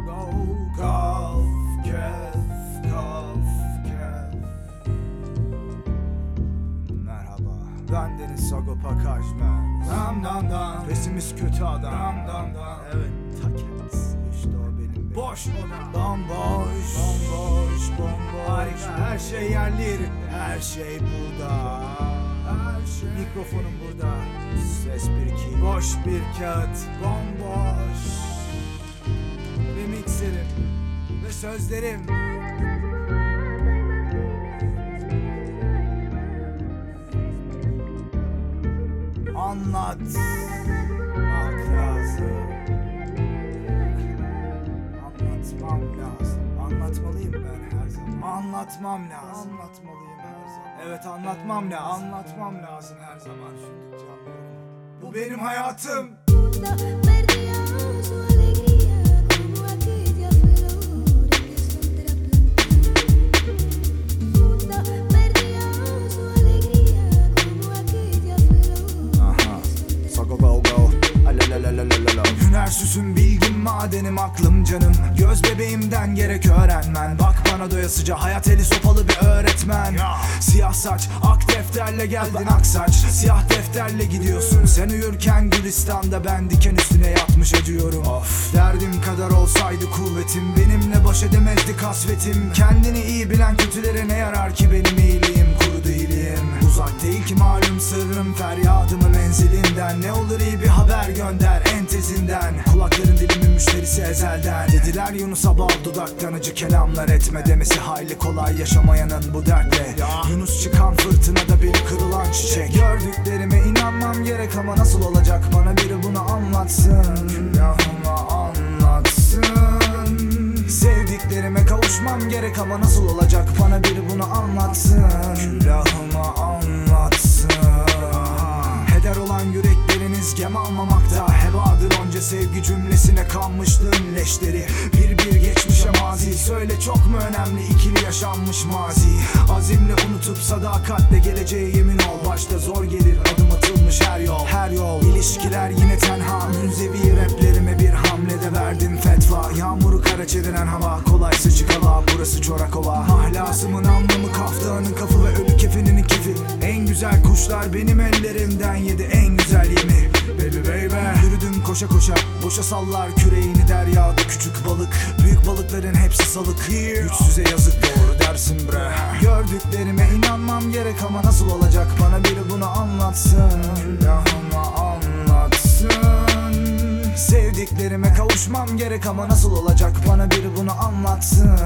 go Kaf, kef, kaf, kef Merhaba Ben Deniz Sagopa Kajmer Dam dam dam Pesimiz kötü adam Dam dam dam Evet ta kendisi İşte o benim Boş odam Bomboş Bomboş Bomboş Harika her şey yerli Her şey burada. Her şey Mikrofonum burada Ses bir ki Boş bir kağıt. Bomboş. Ve mikserim Ve sözlerim. Anlat. Bak lazım Anlatmam lazım. Anlatmalıyım ben her zaman. Anlatmam lazım. Anlatmalıyım her zaman. Evet anlatmam lazım. Anlatmam lazım her zaman. Düşündükçe anlıyorum Bu benim hayatım madenim aklım canım. Göz bebeğimden gerek öğrenmen. Bak bana doyasıca hayat eli sopalı bir öğretmen. Siyah saç ak defterle geldin aksaç Siyah defterle gidiyorsun. Sen uyurken Gülistan'da ben diken üstüne yatmış acıyorum Of. Derdim kadar olsaydı kuvvetim Benimle baş edemezdi kasvetim. Kendini iyi bilen kötülere ne yarar ki benim iyiliğim Kuru değilim? Uzak değil ki malum sırrım Feryadımı menzilinden. Ne olur iyi bir haber gönder en tezinden Müşterisi ezelden Dediler Yunus'a bal dudaktan acı kelamlar etme Demesi hayli kolay yaşamayanın bu dertle. Yunus çıkan fırtınada bir kırılan çiçek. Gördüklerime inanmam gerek ama nasıl olacak? Bana biri bunu anlatsın. Günahıma anlatsın. Sevdiklerime kavuşmam gerek ama nasıl olacak? Bana biri bunu anlatsın. Külahıma anlatsın cümlesine kanmışlığın leşleri. Bir bir geçmişe mazi. Söyle çok mu önemli? İkili yaşanmış mazi. Azimle unutup sadakatle geleceğe yemin ol. Başta zor gelir adım atılmış her yol. Her yol. İlişkiler yine tenha. Münzevi raplerime bir hamlede verdim fetva. Yağmuru kara çeviren hava. Kolay sıçık hava burası Çorakova. Mahlasımın anlamı kaftanın kafı ve ölü kefeninin kefi. En güzel kuşlar benim ellerimden yedi en güzel yemi Baby baby. Yürüdüm koşa koşa Boşa sallar küreğini deryada küçük balık. Büyük balıkların hepsi salık. Güçsüze yazık doğru dersin bre. Gördüklerime inanmam gerek ama nasıl olacak? Bana biri bunu anlatsın. Külahıma anlatsın. Sevdiklerime kavuşmam gerek ama nasıl olacak? Bana biri bunu anlatsın